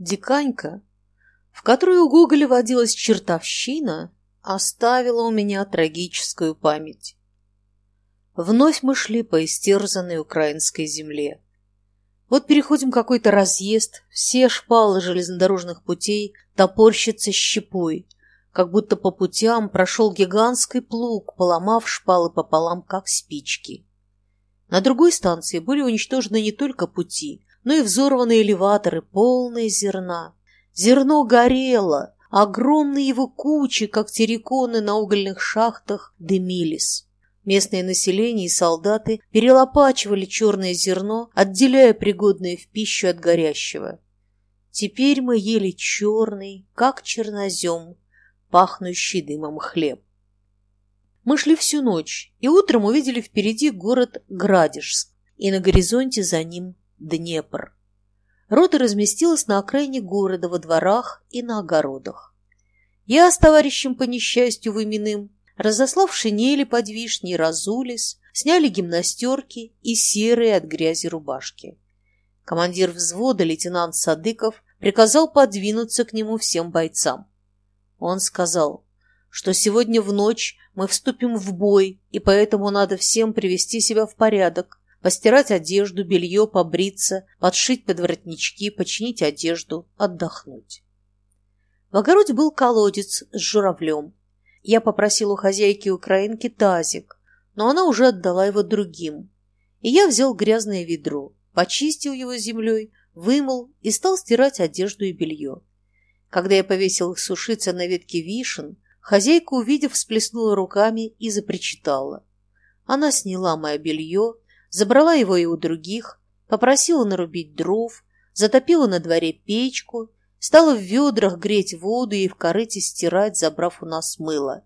Диканька, в которой у Гоголя водилась чертовщина, оставила у меня трагическую память. Вновь мы шли по истерзанной украинской земле. Вот переходим какой-то разъезд, все шпалы железнодорожных путей топорщатся щепой, как будто по путям прошел гигантский плуг, поломав шпалы пополам, как спички. На другой станции были уничтожены не только пути, но и взорваны элеваторы, полные зерна. Зерно горело, огромные его кучи, как терриконы на угольных шахтах, дымились. Местное население и солдаты перелопачивали черное зерно, отделяя пригодное в пищу от горящего. Теперь мы ели черный, как чернозем, пахнущий дымом хлеб. Мы шли всю ночь, и утром увидели впереди город Градежск, и на горизонте за ним Днепр. Рота разместилась на окраине города, во дворах и на огородах. Я с товарищем по несчастью выменным, разослав шинели под вишней, разулись, сняли гимнастерки и серые от грязи рубашки. Командир взвода, лейтенант Садыков, приказал подвинуться к нему всем бойцам. Он сказал, что сегодня в ночь мы вступим в бой, и поэтому надо всем привести себя в порядок, постирать одежду, белье, побриться, подшить подворотнички, починить одежду, отдохнуть. В огороде был колодец с журавлем. Я попросил у хозяйки украинки тазик, но она уже отдала его другим. И я взял грязное ведро, почистил его землей, вымыл и стал стирать одежду и белье. Когда я повесил их сушиться на ветке вишен, хозяйка, увидев, всплеснула руками и запричитала. Она сняла мое белье, забрала его и у других, попросила нарубить дров, затопила на дворе печку, стала в ведрах греть воду и в корыте стирать, забрав у нас мыло.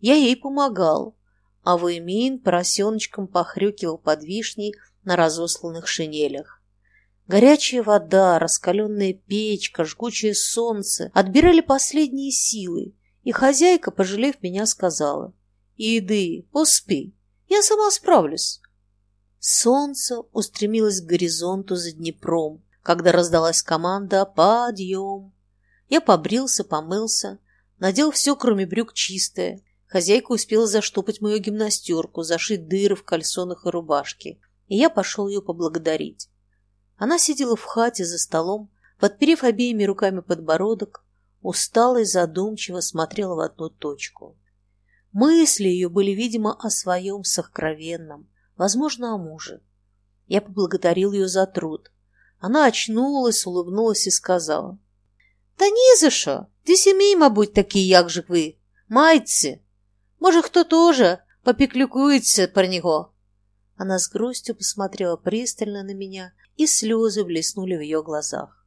Я ей помогал, а Ваймин поросеночком похрюкивал под вишней на разосланных шинелях. Горячая вода, раскаленная печка, жгучее солнце отбирали последние силы, и хозяйка, пожалев меня, сказала, «Иди, поспи, я сама справлюсь». Солнце устремилось к горизонту за Днепром, когда раздалась команда «Подъем!». Я побрился, помылся, надел все, кроме брюк, чистое. Хозяйка успела заштопать мою гимнастерку, зашить дыры в кальсонах и рубашке, и я пошел ее поблагодарить. Она сидела в хате за столом, подперев обеими руками подбородок, устала и задумчиво смотрела в одну точку. Мысли ее были, видимо, о своем сокровенном, возможно, о муже. Я поблагодарил ее за труд. Она очнулась, улыбнулась и сказала. «Та ні за що. Ти сімей, мабуть, такі, як же ви. Майці. Може, хто тоже попеклюкується про него?» Она с грустью посмотрела пристально на меня, и слезы блеснули в ее глазах.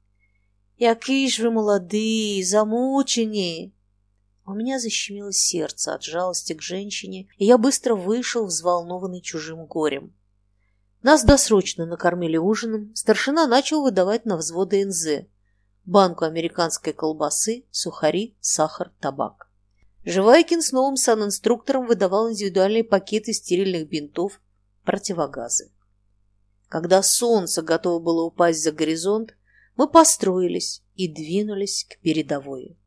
«Який ж вы молодые, замучені!» У меня защемило сердце от жалости к женщине, и я быстро вышел, взволнованный чужим горем. Нас досрочно накормили ужином, старшина начал выдавать на взводы НЗ. Банку американской колбасы, сухари, сахар, табак. Живайкин с новым санинструктором выдавал индивидуальные пакеты стерильных бинтов, противогазы. Когда солнце готово было упасть за горизонт, мы построились и двинулись к передовой.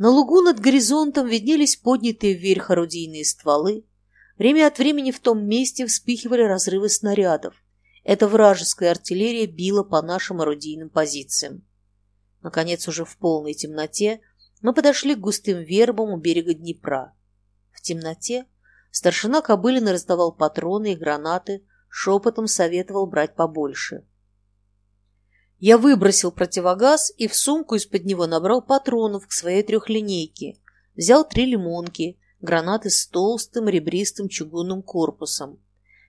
На лугу над горизонтом виднелись поднятые вверх орудийные стволы. Время от времени в том месте вспыхивали разрывы снарядов. Эта вражеская артиллерия била по нашим орудийным позициям. Наконец, уже в полной темноте, мы подошли к густым вербам у берега Днепра. В темноте старшина Кобылина раздавал патроны и гранаты, шепотом советовал брать побольше. Я выбросил противогаз и в сумку из-под него набрал патронов к своей трехлинейке. Взял три лимонки, гранаты с толстым ребристым чугунным корпусом.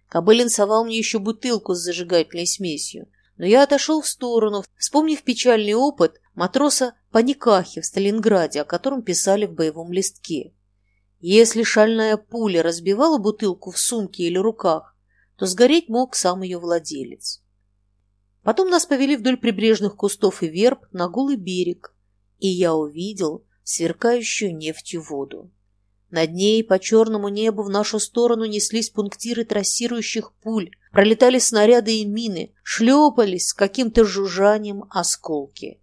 Кобылин совал мне еще бутылку с зажигательной смесью, но я отошел в сторону, вспомнив печальный опыт матроса Паникахи в Сталинграде, о котором писали в боевом листке. Если шальная пуля разбивала бутылку в сумке или руках, то сгореть мог сам ее владелец. Потом нас повели вдоль прибрежных кустов и верб на голый берег, и я увидел сверкающую нефтью воду. Над ней по черному небу в нашу сторону неслись пунктиры трассирующих пуль, пролетали снаряды и мины, шлепались с каким-то жужжанием осколки.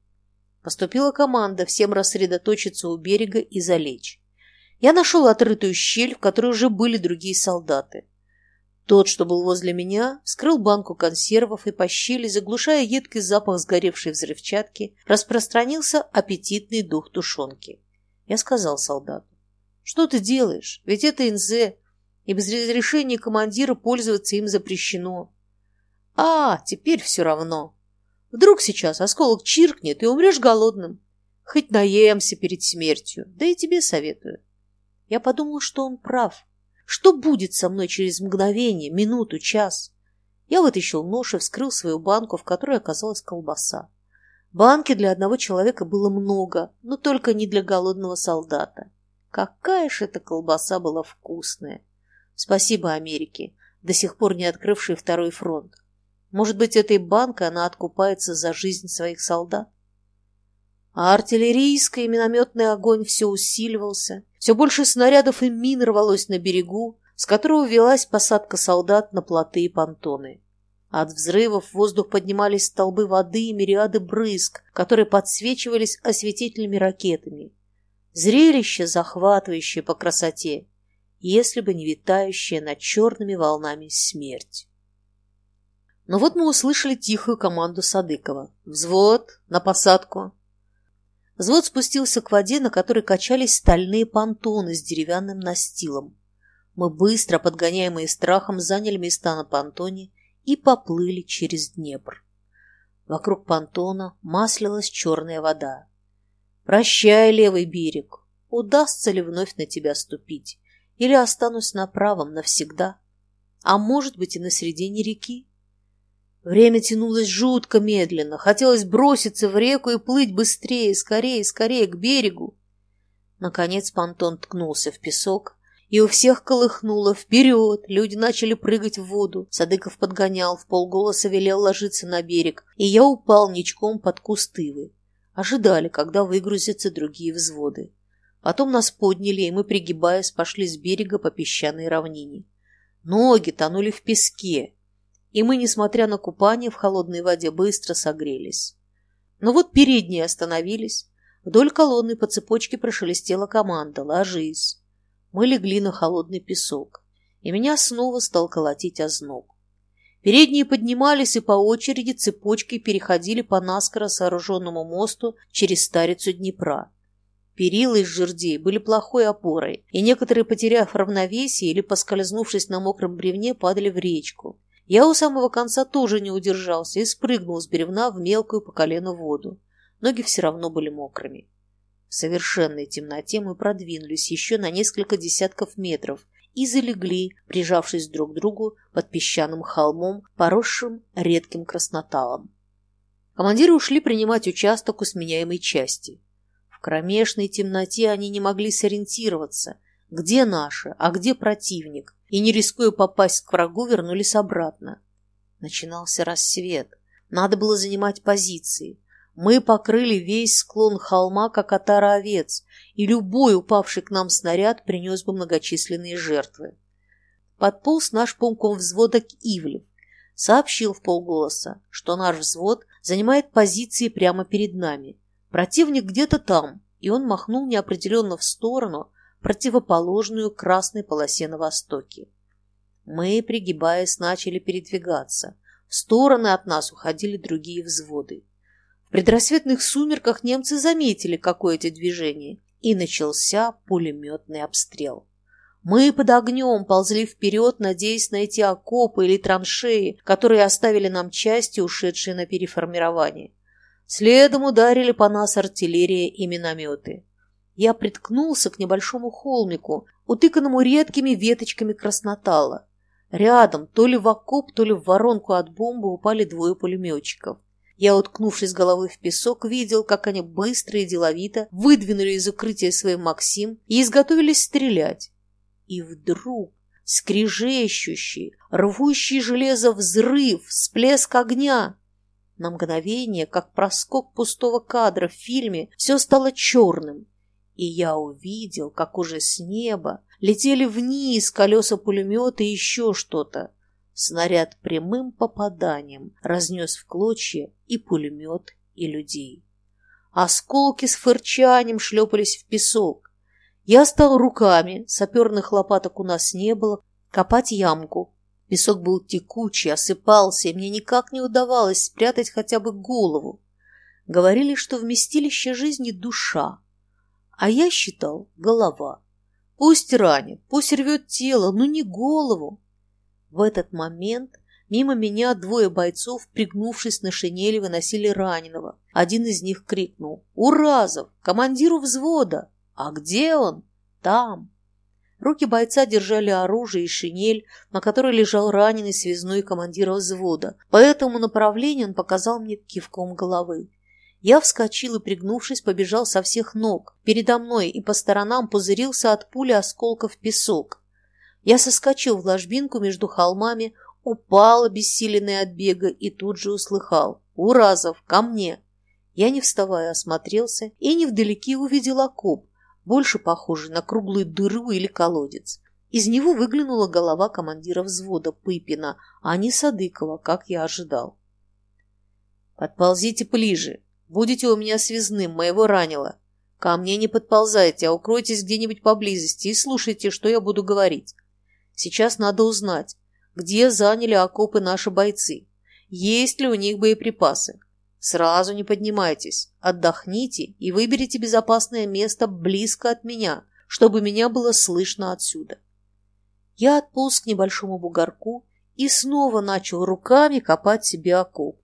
Поступила команда всем рассредоточиться у берега и залечь. Я нашел отрытую щель, в которой уже были другие солдаты. Тот, что был возле меня, вскрыл банку консервов и по щели, заглушая едкий запах сгоревшей взрывчатки, распространился аппетитный дух тушенки. Я сказал солдату, «Что ты делаешь? Ведь это НЗ, и без разрешения командира пользоваться им запрещено». «А, теперь все равно. Вдруг сейчас осколок чиркнет, и умрешь голодным. Хоть наемся перед смертью, да и тебе советую». Я подумал, что он прав. Что будет со мной через мгновение, минуту, час? Я вытащил нож и вскрыл свою банку, в которой оказалась колбаса. Банки для одного человека было много, но только не для голодного солдата. Какая ж эта колбаса была вкусная! Спасибо Америке, до сих пор не открывшей второй фронт. Может быть, этой банкой она откупается за жизнь своих солдат? А артиллерийский и минометный огонь все усиливался, все больше снарядов и мин рвалось на берегу, с которого велась посадка солдат на плоты и понтоны. От взрывов в воздух поднимались столбы воды и мириады брызг, которые подсвечивались осветительными ракетами. Зрелище, захватывающее по красоте, если бы не витающая над черными волнами смерть. Но вот мы услышали тихую команду Садыкова. «Взвод! На посадку!» Взвод спустился к воде, на которой качались стальные понтоны с деревянным настилом. Мы быстро, подгоняемые страхом, заняли места на понтоне и поплыли через Днепр. Вокруг понтона маслилась черная вода. «Прощай, левый берег! Удастся ли вновь на тебя ступить? Или останусь на правом навсегда? А может быть и на середине реки?» Время тянулось жутко медленно. Хотелось броситься в реку и плыть быстрее, скорее, скорее к берегу. Наконец понтон ткнулся в песок, и у всех колыхнуло вперед. Люди начали прыгать в воду. Садыков подгонял, в полголоса велел ложиться на берег, и я упал ничком под кустывы. Ожидали, когда выгрузятся другие взводы. Потом нас подняли, и мы, пригибаясь, пошли с берега по песчаной равнине. Ноги тонули в песке, и мы, несмотря на купание в холодной воде, быстро согрелись. Но вот передние остановились. Вдоль колонны по цепочке прошелестела команда «Ложись». Мы легли на холодный песок, и меня снова стал колотить озноб. Передние поднимались и по очереди цепочкой переходили по наскоро сооруженному мосту через старицу Днепра. Перила из жердей были плохой опорой, и некоторые, потеряв равновесие или поскользнувшись на мокром бревне, падали в речку. Я у самого конца тоже не удержался и спрыгнул с бревна в мелкую по колено воду. Ноги все равно были мокрыми. В совершенной темноте мы продвинулись еще на несколько десятков метров и залегли, прижавшись друг к другу под песчаным холмом, поросшим редким красноталом. Командиры ушли принимать участок у сменяемой части. В кромешной темноте они не могли сориентироваться, где наши, а где противник, и, не рискуя попасть к врагу, вернулись обратно. Начинался рассвет. Надо было занимать позиции. Мы покрыли весь склон холма, как отара овец, и любой упавший к нам снаряд принес бы многочисленные жертвы. Подполз наш помком взвода к Ивлев. Сообщил в полголоса, что наш взвод занимает позиции прямо перед нами. Противник где-то там, и он махнул неопределенно в сторону, противоположную красной полосе на востоке. Мы, пригибаясь, начали передвигаться. В стороны от нас уходили другие взводы. В предрассветных сумерках немцы заметили какое-то движение, и начался пулеметный обстрел. Мы под огнем ползли вперед, надеясь найти окопы или траншеи, которые оставили нам части, ушедшие на переформирование. Следом ударили по нас артиллерия и минометы я приткнулся к небольшому холмику, утыканному редкими веточками краснотала. Рядом, то ли в окоп, то ли в воронку от бомбы упали двое пулеметчиков. Я, уткнувшись головой в песок, видел, как они быстро и деловито выдвинули из укрытия свой Максим и изготовились стрелять. И вдруг скрежещущий, рвущий железо взрыв, всплеск огня. На мгновение, как проскок пустого кадра в фильме, все стало черным, и я увидел, как уже с неба летели вниз колеса пулемета и еще что-то. Снаряд прямым попаданием разнес в клочья и пулемет, и людей. Осколки с фырчанием шлепались в песок. Я стал руками, саперных лопаток у нас не было, копать ямку. Песок был текучий, осыпался, и мне никак не удавалось спрятать хотя бы голову. Говорили, что вместилище жизни – душа, а я считал – голова. Пусть ранит, пусть рвет тело, но не голову. В этот момент мимо меня двое бойцов, пригнувшись на шинели, выносили раненого. Один из них крикнул «Уразов! Командиру взвода!» «А где он?» «Там!» Руки бойца держали оружие и шинель, на которой лежал раненый связной командира взвода. По этому направлению он показал мне кивком головы. Я вскочил и, пригнувшись, побежал со всех ног. Передо мной и по сторонам пузырился от пули осколков песок. Я соскочил в ложбинку между холмами, упал, обессиленный от бега, и тут же услыхал «Уразов, ко мне!». Я, не вставая, осмотрелся и невдалеке увидел окоп, больше похожий на круглую дыру или колодец. Из него выглянула голова командира взвода Пыпина, а не Садыкова, как я ожидал. «Подползите ближе. Будете у меня связным, моего ранило. Ко мне не подползайте, а укройтесь где-нибудь поблизости и слушайте, что я буду говорить. Сейчас надо узнать, где заняли окопы наши бойцы, есть ли у них боеприпасы. Сразу не поднимайтесь, отдохните и выберите безопасное место близко от меня, чтобы меня было слышно отсюда. Я отполз к небольшому бугорку и снова начал руками копать себе окоп.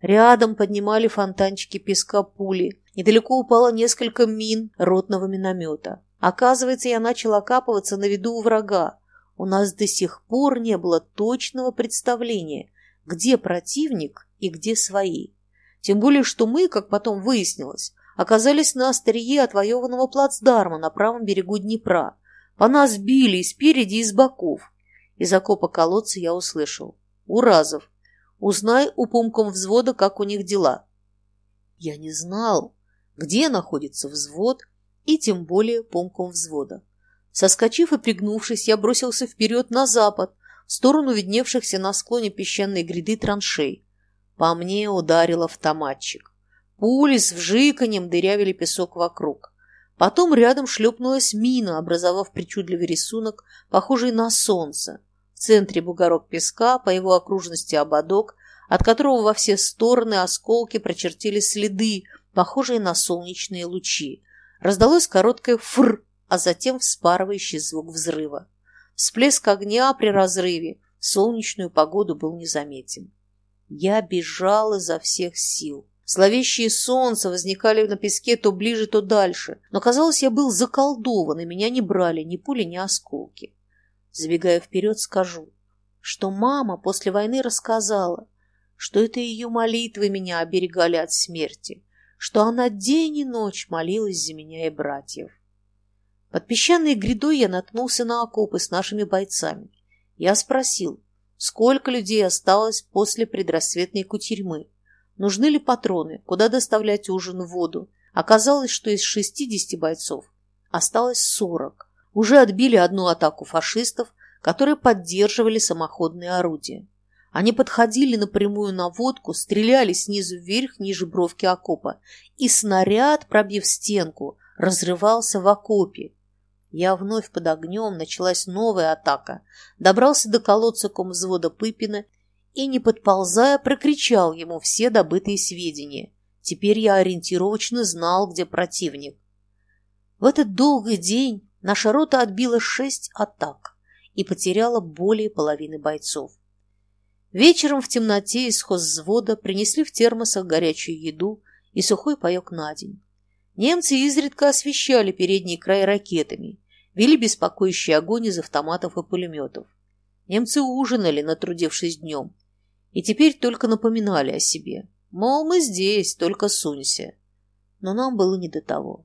Рядом поднимали фонтанчики песка пули. Недалеко упало несколько мин ротного миномета. Оказывается, я начал окапываться на виду у врага. У нас до сих пор не было точного представления, где противник и где свои. Тем более, что мы, как потом выяснилось, оказались на острие отвоеванного плацдарма на правом берегу Днепра. По нас били и спереди, и с боков. Из окопа колодца я услышал. «Уразов, узнай у пумком взвода, как у них дела». Я не знал, где находится взвод, и тем более пумком взвода. Соскочив и пригнувшись, я бросился вперед на запад, в сторону видневшихся на склоне песчаной гряды траншей. По мне ударил автоматчик. Пули с вжиканьем дырявили песок вокруг. Потом рядом шлепнулась мина, образовав причудливый рисунок, похожий на солнце. В центре бугорок песка, по его окружности ободок, от которого во все стороны осколки прочертили следы, похожие на солнечные лучи. Раздалось короткое «фр», а затем вспарывающий звук взрыва. Всплеск огня при разрыве в солнечную погоду был незаметен. Я бежал изо всех сил. Зловещие солнца возникали на песке то ближе, то дальше. Но, казалось, я был заколдован, и меня не брали ни пули, ни осколки. Забегая вперед, скажу, что мама после войны рассказала, что это ее молитвы меня оберегали от смерти, что она день и ночь молилась за меня и братьев. Под песчаной грядой я наткнулся на окопы с нашими бойцами. Я спросил, Сколько людей осталось после предрассветной кутерьмы? Нужны ли патроны? Куда доставлять ужин, воду? Оказалось, что из 60 бойцов осталось 40. Уже отбили одну атаку фашистов, которые поддерживали самоходные орудия. Они подходили напрямую на водку, стреляли снизу вверх, ниже бровки окопа, и снаряд, пробив стенку, разрывался в окопе, я вновь под огнем, началась новая атака. Добрался до колодца комвзвода Пыпина и, не подползая, прокричал ему все добытые сведения. Теперь я ориентировочно знал, где противник. В этот долгий день наша рота отбила шесть атак и потеряла более половины бойцов. Вечером в темноте из хозвода принесли в термосах горячую еду и сухой паек на день. Немцы изредка освещали передний край ракетами, вели беспокоящий огонь из автоматов и пулеметов. Немцы ужинали, натрудившись днем, и теперь только напоминали о себе. Мол, мы здесь, только сунься. Но нам было не до того.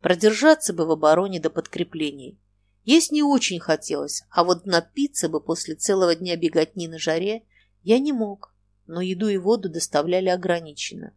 Продержаться бы в обороне до подкреплений. Есть не очень хотелось, а вот напиться бы после целого дня беготни на жаре я не мог, но еду и воду доставляли ограниченно.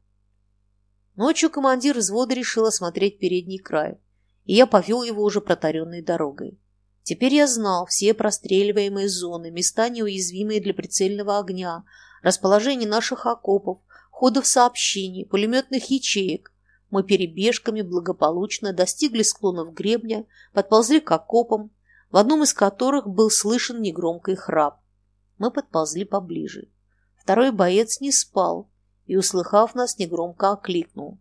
Ночью командир взвода решил осмотреть передний край, и я повел его уже протаренной дорогой. Теперь я знал все простреливаемые зоны, места неуязвимые для прицельного огня, расположение наших окопов, ходов сообщений, пулеметных ячеек. Мы перебежками благополучно достигли склонов гребня, подползли к окопам, в одном из которых был слышен негромкий храп. Мы подползли поближе. Второй боец не спал и, услыхав нас, негромко окликнул.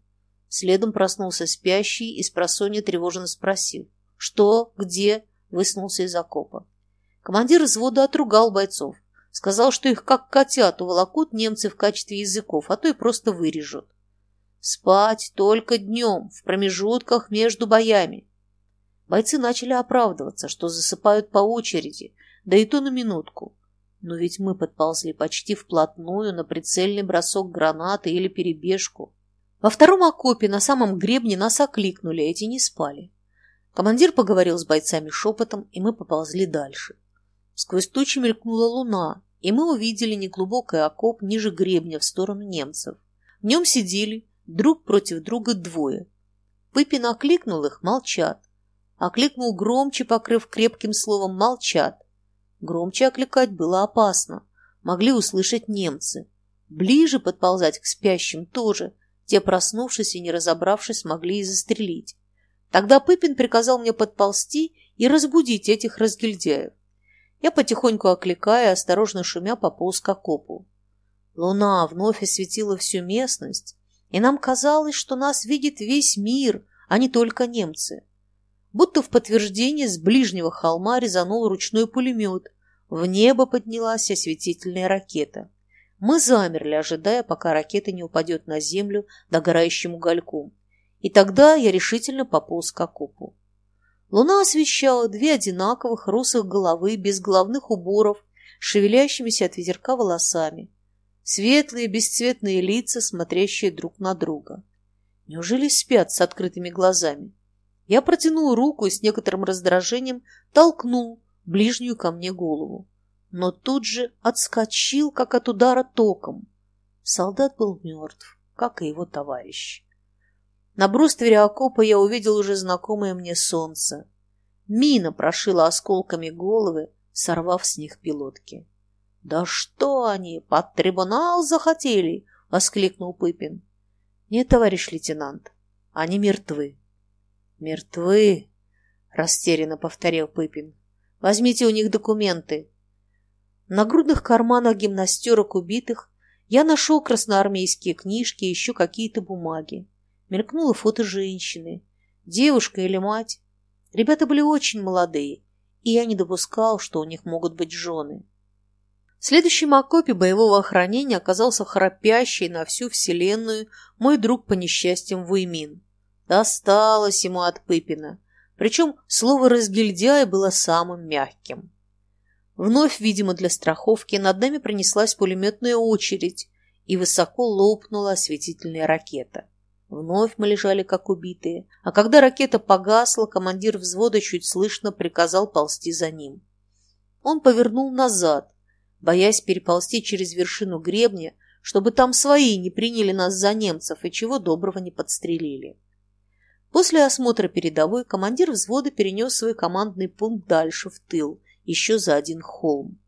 Следом проснулся спящий и с просонья тревожно спросил. «Что? Где?» – высунулся из окопа. Командир взвода отругал бойцов. Сказал, что их как котят уволокут немцы в качестве языков, а то и просто вырежут. Спать только днем, в промежутках между боями. Бойцы начали оправдываться, что засыпают по очереди, да и то на минутку. Но ведь мы подползли почти вплотную на прицельный бросок гранаты или перебежку. Во втором окопе на самом гребне нас окликнули, эти не спали. Командир поговорил с бойцами шепотом, и мы поползли дальше. Сквозь тучи мелькнула луна, и мы увидели неглубокий окоп ниже гребня в сторону немцев. В нем сидели друг против друга двое. Пыпин окликнул их, молчат. Окликнул громче, покрыв крепким словом «молчат». Громче окликать было опасно. Могли услышать немцы. Ближе подползать к спящим тоже – те, проснувшись и не разобравшись, могли и застрелить. Тогда Пыпин приказал мне подползти и разбудить этих разгильдяев. Я потихоньку окликая, осторожно шумя пополз к окопу. Луна вновь осветила всю местность, и нам казалось, что нас видит весь мир, а не только немцы. Будто в подтверждение с ближнего холма резанул ручной пулемет, в небо поднялась осветительная ракета. Мы замерли, ожидая, пока ракета не упадет на землю догорающим угольком. И тогда я решительно пополз к окопу. Луна освещала две одинаковых русых головы без головных уборов, шевелящимися от ветерка волосами. Светлые бесцветные лица, смотрящие друг на друга. Неужели спят с открытыми глазами? Я протянул руку и с некоторым раздражением толкнул ближнюю ко мне голову но тут же отскочил, как от удара током. Солдат был мертв, как и его товарищ. На бруствере окопа я увидел уже знакомое мне солнце. Мина прошила осколками головы, сорвав с них пилотки. — Да что они, под трибунал захотели? — воскликнул Пыпин. — Нет, товарищ лейтенант, они мертвы. — Мертвы? — растерянно повторил Пыпин. — Возьмите у них документы. На грудных карманах гимнастерок убитых я нашел красноармейские книжки и еще какие-то бумаги. Мелькнуло фото женщины, девушка или мать. Ребята были очень молодые, и я не допускал, что у них могут быть жены. В следующем окопе боевого охранения оказался храпящий на всю вселенную мой друг по несчастьям Вуймин. Досталось ему от Пыпина. Причем слово «разгильдяй» было самым мягким. Вновь, видимо, для страховки, над нами пронеслась пулеметная очередь, и высоко лопнула осветительная ракета. Вновь мы лежали как убитые, а когда ракета погасла, командир взвода чуть слышно приказал ползти за ним. Он повернул назад, боясь переползти через вершину гребня, чтобы там свои не приняли нас за немцев и чего доброго не подстрелили. После осмотра передовой командир взвода перенес свой командный пункт дальше, в тыл, еще за один холм.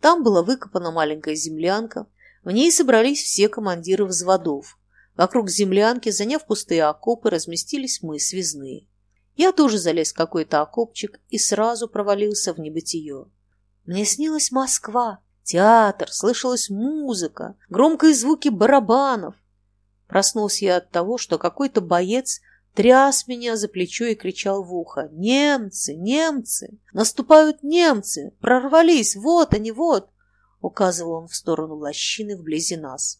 Там была выкопана маленькая землянка, в ней собрались все командиры взводов. Вокруг землянки, заняв пустые окопы, разместились мы, связные. Я тоже залез в какой-то окопчик и сразу провалился в небытие. Мне снилась Москва, театр, слышалась музыка, громкие звуки барабанов. Проснулся я от того, что какой-то боец тряс меня за плечо и кричал в ухо. «Немцы! Немцы! Наступают немцы! Прорвались! Вот они, вот!» Указывал он в сторону лощины вблизи нас.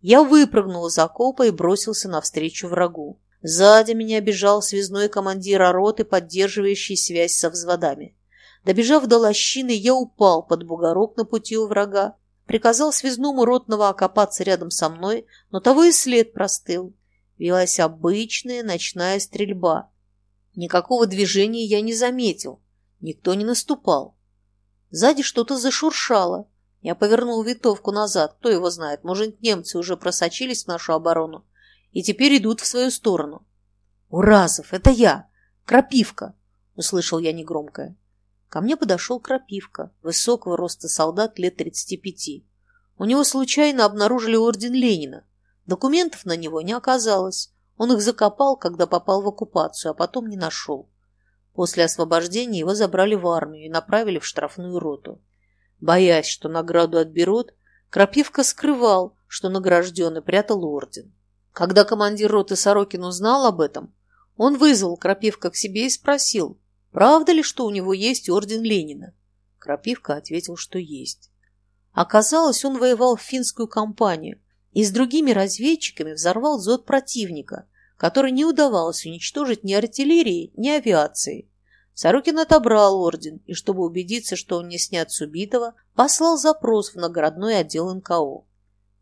Я выпрыгнул из окопа и бросился навстречу врагу. Сзади меня бежал связной командир роты, поддерживающий связь со взводами. Добежав до лощины, я упал под бугорок на пути у врага, приказал связному ротного окопаться рядом со мной, но того и след простыл. Велась обычная ночная стрельба. Никакого движения я не заметил. Никто не наступал. Сзади что-то зашуршало. Я повернул винтовку назад. Кто его знает, может, немцы уже просочились в нашу оборону и теперь идут в свою сторону. «Уразов, это я! Крапивка!» — услышал я негромкое. Ко мне подошел Крапивка, высокого роста солдат лет тридцати пяти. У него случайно обнаружили орден Ленина. Документов на него не оказалось. Он их закопал, когда попал в оккупацию, а потом не нашел. После освобождения его забрали в армию и направили в штрафную роту. Боясь, что награду отберут, Крапивка скрывал, что награжден и прятал орден. Когда командир роты Сорокин узнал об этом, он вызвал Крапивка к себе и спросил, правда ли, что у него есть орден Ленина. Крапивка ответил, что есть. Оказалось, он воевал в финскую кампанию и с другими разведчиками взорвал зод противника, который не удавалось уничтожить ни артиллерией, ни авиацией. Сорокин отобрал орден и, чтобы убедиться, что он не снят с убитого, послал запрос в наградной отдел НКО.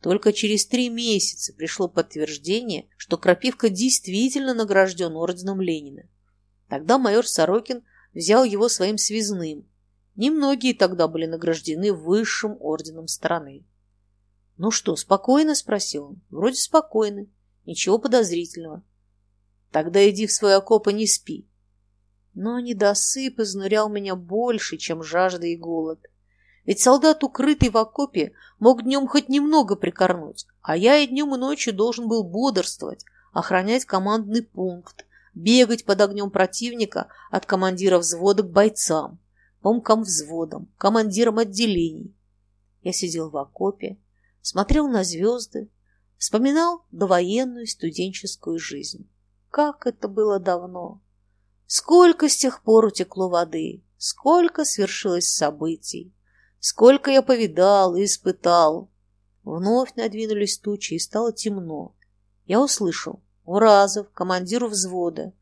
Только через три месяца пришло подтверждение, что Крапивка действительно награжден орденом Ленина. Тогда майор Сорокин взял его своим связным. Немногие тогда были награждены высшим орденом страны. «Ну что, спокойно?» – спросил он. «Вроде спокойно. Ничего подозрительного». «Тогда иди в свой окоп и не спи. Но недосып изнурял меня больше, чем жажда и голод. Ведь солдат, укрытый в окопе, мог днем хоть немного прикорнуть, а я и днем, и ночью должен был бодрствовать, охранять командный пункт, бегать под огнем противника от командира взвода к бойцам, помкам взводам, командирам отделений. Я сидел в окопе, смотрел на звезды, вспоминал довоенную студенческую жизнь. Как это было давно! Сколько с тех пор утекло воды, сколько свершилось событий, сколько я повидал и испытал. Вновь надвинулись тучи, и стало темно. Я услышал «Уразов, командиру взвода».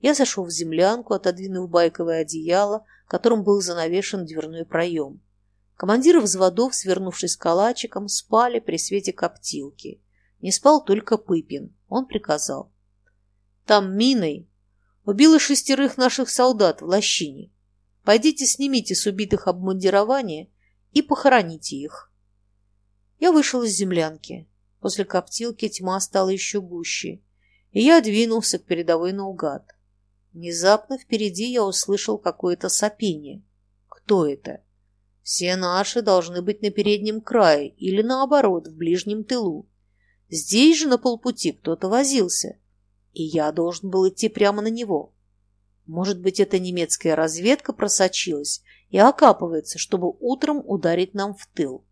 Я зашел в землянку, отодвинув байковое одеяло, которым был занавешен дверной проем. Командиры взводов, свернувшись калачиком, спали при свете коптилки. Не спал только Пыпин. Он приказал. «Там миной Убила шестерых наших солдат в лощине. Пойдите снимите с убитых обмундирование и похороните их. Я вышел из землянки. После коптилки тьма стала еще гуще, и я двинулся к передовой наугад. Внезапно впереди я услышал какое-то сопение. Кто это? Все наши должны быть на переднем крае или, наоборот, в ближнем тылу. Здесь же на полпути кто-то возился и я должен был идти прямо на него. Может быть, эта немецкая разведка просочилась и окапывается, чтобы утром ударить нам в тыл.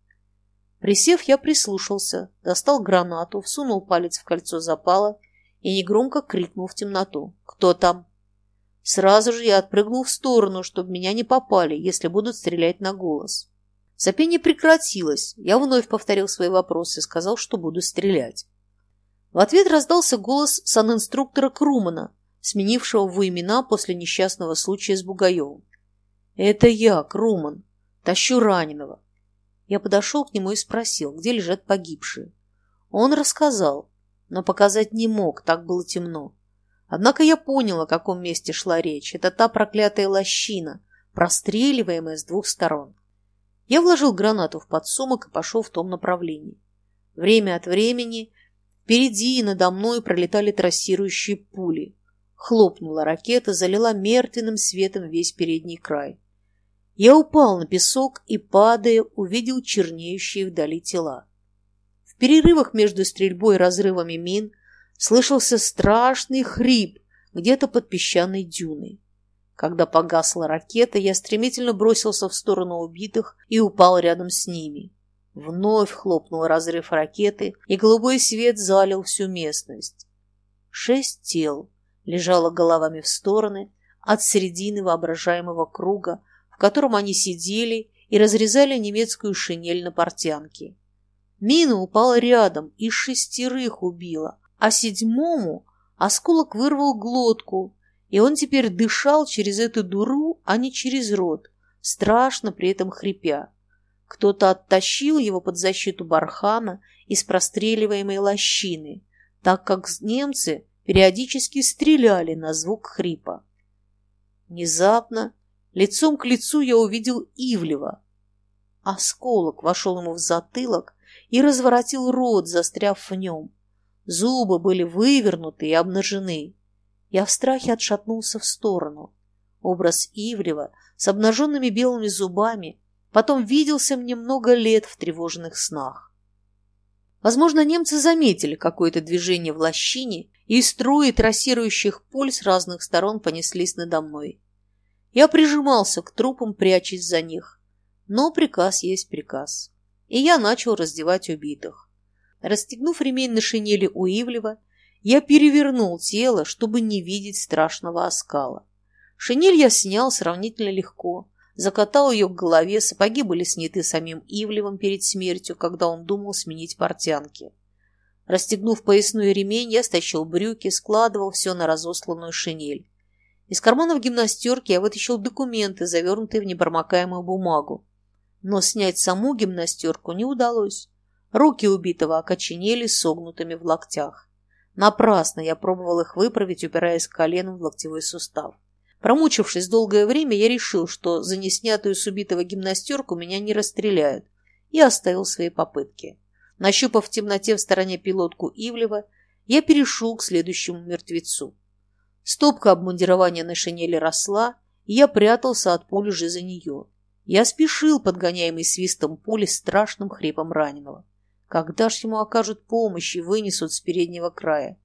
Присев, я прислушался, достал гранату, всунул палец в кольцо запала и негромко крикнул в темноту. «Кто там?» Сразу же я отпрыгнул в сторону, чтобы меня не попали, если будут стрелять на голос. Сопение прекратилось. Я вновь повторил свои вопросы сказал, что буду стрелять. В ответ раздался голос санинструктора Крумана, сменившего в имена после несчастного случая с Бугаевым. «Это я, Круман. Тащу раненого». Я подошел к нему и спросил, где лежат погибшие. Он рассказал, но показать не мог, так было темно. Однако я понял, о каком месте шла речь. Это та проклятая лощина, простреливаемая с двух сторон. Я вложил гранату в подсумок и пошел в том направлении. Время от времени Впереди и надо мной пролетали трассирующие пули. Хлопнула ракета, залила мертвенным светом весь передний край. Я упал на песок и, падая, увидел чернеющие вдали тела. Перерывах между стрельбой и разрывами мин слышался страшный хрип где-то под песчаной дюной. Когда погасла ракета, я стремительно бросился в сторону убитых и упал рядом с ними. Вновь хлопнул разрыв ракеты, и голубой свет залил всю местность. Шесть тел лежало головами в стороны от середины воображаемого круга, в котором они сидели и разрезали немецкую шинель на портянке. Мина упала рядом и шестерых убила, а седьмому осколок вырвал глотку, и он теперь дышал через эту дуру, а не через рот, страшно при этом хрипя. Кто-то оттащил его под защиту бархана из простреливаемой лощины, так как немцы периодически стреляли на звук хрипа. Внезапно, лицом к лицу я увидел Ивлева. Осколок вошел ему в затылок и разворотил рот, застряв в нем. Зубы были вывернуты и обнажены. Я в страхе отшатнулся в сторону. Образ Ивлева с обнаженными белыми зубами Потом виделся мне много лет в тревожных снах. Возможно, немцы заметили какое-то движение в лощине, и струи трассирующих пуль с разных сторон понеслись надо мной. Я прижимался к трупам, прячась за них. Но приказ есть приказ. И я начал раздевать убитых. Расстегнув ремень на шинели у Ивлева, я перевернул тело, чтобы не видеть страшного оскала. Шинель я снял сравнительно легко, закатал ее к голове, сапоги были сняты самим Ивлевым перед смертью, когда он думал сменить портянки. Расстегнув поясной ремень, я стащил брюки, складывал все на разосланную шинель. Из карманов гимнастерки я вытащил документы, завернутые в непромокаемую бумагу. Но снять саму гимнастерку не удалось. Руки убитого окоченели согнутыми в локтях. Напрасно я пробовал их выправить, упираясь коленом в локтевой сустав. Промучившись долгое время, я решил, что за неснятую с убитого гимнастерку меня не расстреляют, и оставил свои попытки. Нащупав в темноте в стороне пилотку Ивлева, я перешел к следующему мертвецу. Стопка обмундирования на шинели росла, и я прятался от пули уже за нее. Я спешил, подгоняемый свистом пули, страшным хрипом раненого. Когда ж ему окажут помощь и вынесут с переднего края?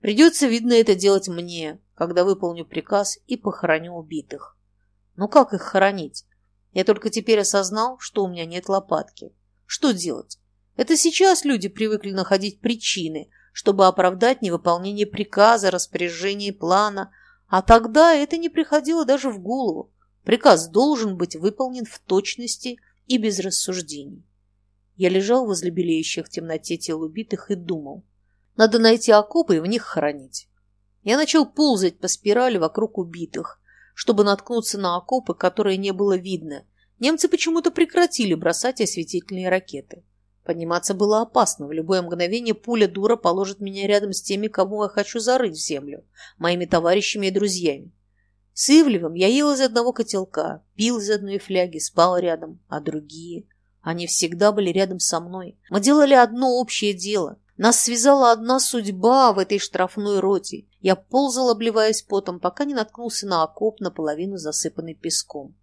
Придется, видно, это делать мне, когда выполню приказ и похороню убитых. Ну как их хоронить? Я только теперь осознал, что у меня нет лопатки. Что делать? Это сейчас люди привыкли находить причины, чтобы оправдать невыполнение приказа, распоряжения плана, а тогда это не приходило даже в голову. Приказ должен быть выполнен в точности и без рассуждений. Я лежал возле белеющих в темноте тел убитых и думал. Надо найти окопы и в них хоронить. Я начал ползать по спирали вокруг убитых, чтобы наткнуться на окопы, которые не было видно. Немцы почему-то прекратили бросать осветительные ракеты. Подниматься было опасно. В любое мгновение пуля дура положит меня рядом с теми, кому я хочу зарыть в землю, моими товарищами и друзьями. С Ивлевым я ел из одного котелка, пил из одной фляги, спал рядом, а другие... Они всегда были рядом со мной. Мы делали одно общее дело. Нас связала одна судьба в этой штрафной роте. Я ползал, обливаясь потом, пока не наткнулся на окоп, наполовину засыпанный песком.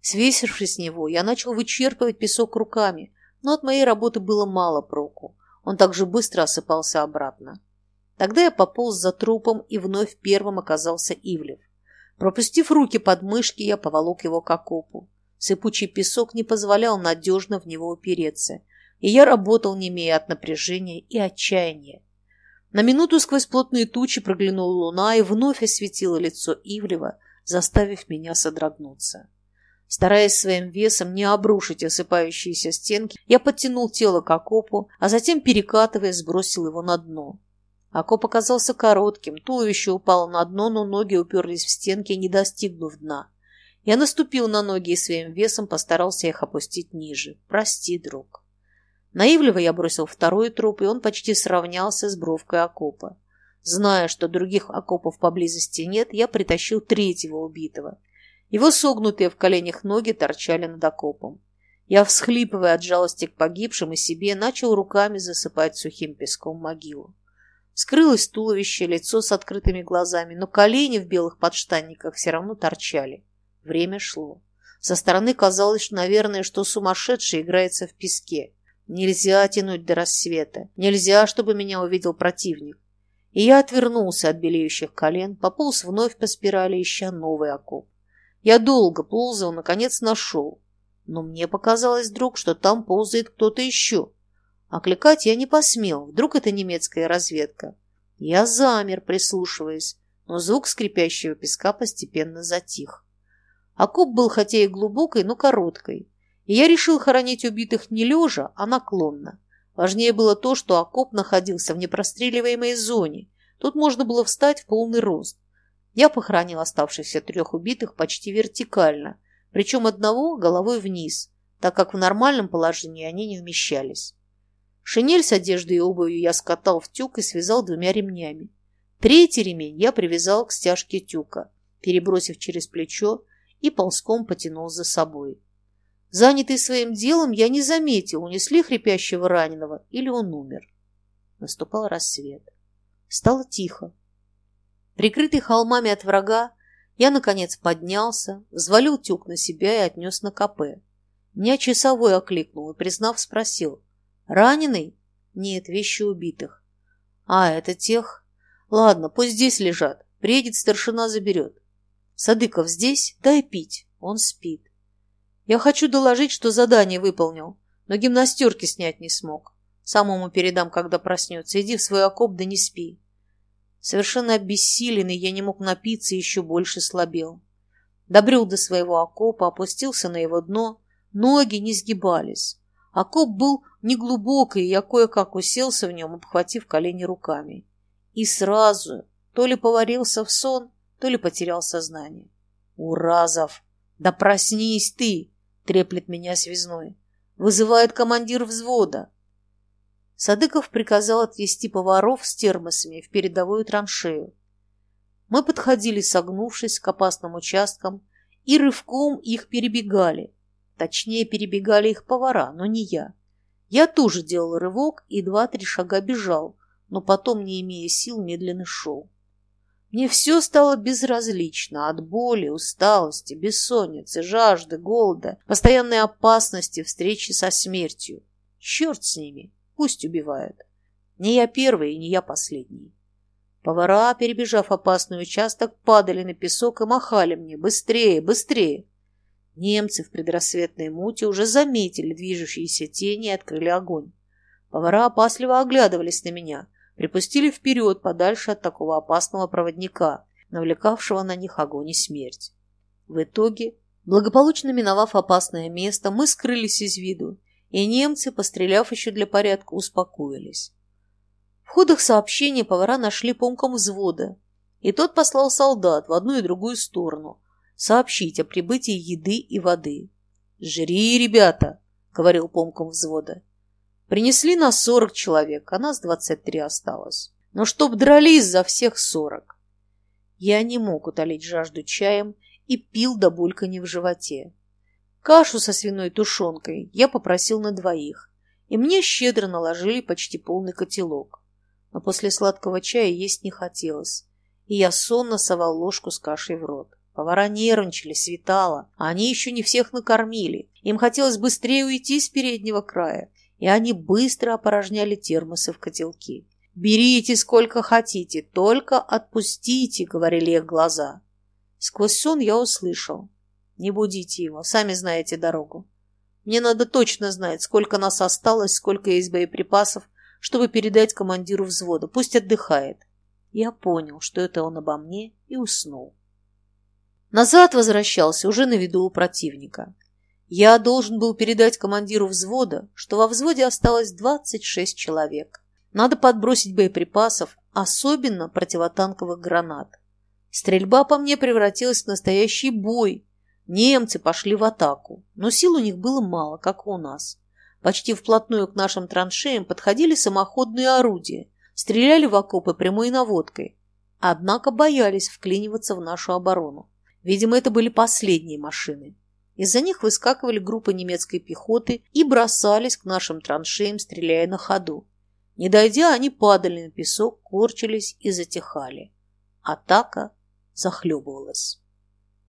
Свесившись с него, я начал вычерпывать песок руками, но от моей работы было мало проку. Он также быстро осыпался обратно. Тогда я пополз за трупом, и вновь первым оказался Ивлев. Пропустив руки под мышки, я поволок его к окопу. Сыпучий песок не позволял надежно в него упереться, и я работал, не имея от напряжения и отчаяния. На минуту сквозь плотные тучи проглянула луна и вновь осветила лицо Ивлева, заставив меня содрогнуться. Стараясь своим весом не обрушить осыпающиеся стенки, я подтянул тело к окопу, а затем, перекатывая, сбросил его на дно. Окоп оказался коротким, туловище упало на дно, но ноги уперлись в стенки, не достигнув дна. Я наступил на ноги и своим весом постарался их опустить ниже. Прости, друг. Наивливо я бросил второй труп, и он почти сравнялся с бровкой окопа. Зная, что других окопов поблизости нет, я притащил третьего убитого. Его согнутые в коленях ноги торчали над окопом. Я, всхлипывая от жалости к погибшим и себе, начал руками засыпать сухим песком могилу. Скрылось туловище, лицо с открытыми глазами, но колени в белых подштанниках все равно торчали. Время шло. Со стороны казалось, наверное, что сумасшедший играется в песке. Нельзя тянуть до рассвета. Нельзя, чтобы меня увидел противник. И я отвернулся от белеющих колен, пополз вновь по спирали, ища новый окоп. Я долго ползал, наконец нашел. Но мне показалось вдруг, что там ползает кто-то еще. Окликать я не посмел, вдруг это немецкая разведка. Я замер, прислушиваясь, но звук скрипящего песка постепенно затих. Окоп был хотя и глубокой, но короткой, и я решил хоронить убитых не лежа, а наклонно. Важнее было то, что окоп находился в непростреливаемой зоне. Тут можно было встать в полный рост. Я похоронил оставшихся трех убитых почти вертикально, причем одного головой вниз, так как в нормальном положении они не вмещались. Шинель с одеждой и обувью я скатал в тюк и связал двумя ремнями. Третий ремень я привязал к стяжке тюка, перебросив через плечо и ползком потянул за собой. Занятый своим делом, я не заметил, унесли хрипящего раненого или он умер. Наступал рассвет. Стало тихо. Прикрытый холмами от врага, я, наконец, поднялся, взвалил тюк на себя и отнес на КП. Меня часовой окликнул и, признав, спросил. «Раненый?» Нет, вещи убитых. А, это тех? Ладно, пусть здесь лежат. Приедет старшина, заберет. Садыков здесь? Дай пить. Он спит. Я хочу доложить, что задание выполнил, но гимнастерки снять не смог. Самому передам, когда проснется. Иди в свой окоп, да не спи. Совершенно обессиленный, я не мог напиться и еще больше слабел. Добрел до своего окопа, опустился на его дно, ноги не сгибались. Окоп был неглубокий, я кое-как уселся в нем, обхватив колени руками. И сразу то ли поварился в сон, то ли потерял сознание. «Уразов! Да проснись ты!» — треплет меня связной. «Вызывает командир взвода!» Садыков приказал отвезти поваров с термосами в передовую траншею. Мы подходили, согнувшись к опасным участкам, и рывком их перебегали. Точнее, перебегали их повара, но не я. Я тоже делал рывок и два-три шага бежал, но потом, не имея сил, медленно шел. Мне все стало безразлично от боли, усталости, бессонницы, жажды, голода, постоянной опасности встречи со смертью. Черт с ними! Пусть убивают. Не я первый и не я последний. Повара, перебежав опасный участок, падали на песок и махали мне «Быстрее, быстрее!». Немцы в предрассветной муте уже заметили движущиеся тени и открыли огонь. Повара опасливо оглядывались на меня, припустили вперед подальше от такого опасного проводника, навлекавшего на них огонь и смерть. В итоге, благополучно миновав опасное место, мы скрылись из виду и немцы, постреляв еще для порядка, успокоились. В ходах сообщения повара нашли помком взвода, и тот послал солдат в одну и другую сторону сообщить о прибытии еды и воды. «Жри, ребята!» — говорил помком взвода. Принесли на сорок человек, а нас двадцать три осталось. Но чтоб дрались за всех сорок. Я не мог утолить жажду чаем и пил до бульканья в животе. Кашу со свиной тушенкой я попросил на двоих, и мне щедро наложили почти полный котелок. Но после сладкого чая есть не хотелось, и я сонно совал ложку с кашей в рот. Повара нервничали, светало, они еще не всех накормили. Им хотелось быстрее уйти с переднего края, и они быстро опорожняли термосы в котелки. «Берите сколько хотите, только отпустите», — говорили их глаза. Сквозь сон я услышал. Не будите его, сами знаете дорогу. Мне надо точно знать, сколько нас осталось, сколько есть боеприпасов, чтобы передать командиру взвода. Пусть отдыхает. Я понял, что это он обо мне, и уснул. Назад возвращался уже на виду у противника. Я должен был передать командиру взвода, что во взводе осталось 26 человек. Надо подбросить боеприпасов, особенно противотанковых гранат. Стрельба по мне превратилась в настоящий бой, Немцы пошли в атаку, но сил у них было мало, как у нас. Почти вплотную к нашим траншеям подходили самоходные орудия, стреляли в окопы прямой наводкой, однако боялись вклиниваться в нашу оборону. Видимо, это были последние машины. Из-за них выскакивали группы немецкой пехоты и бросались к нашим траншеям, стреляя на ходу. Не дойдя, они падали на песок, корчились и затихали. Атака захлебывалась.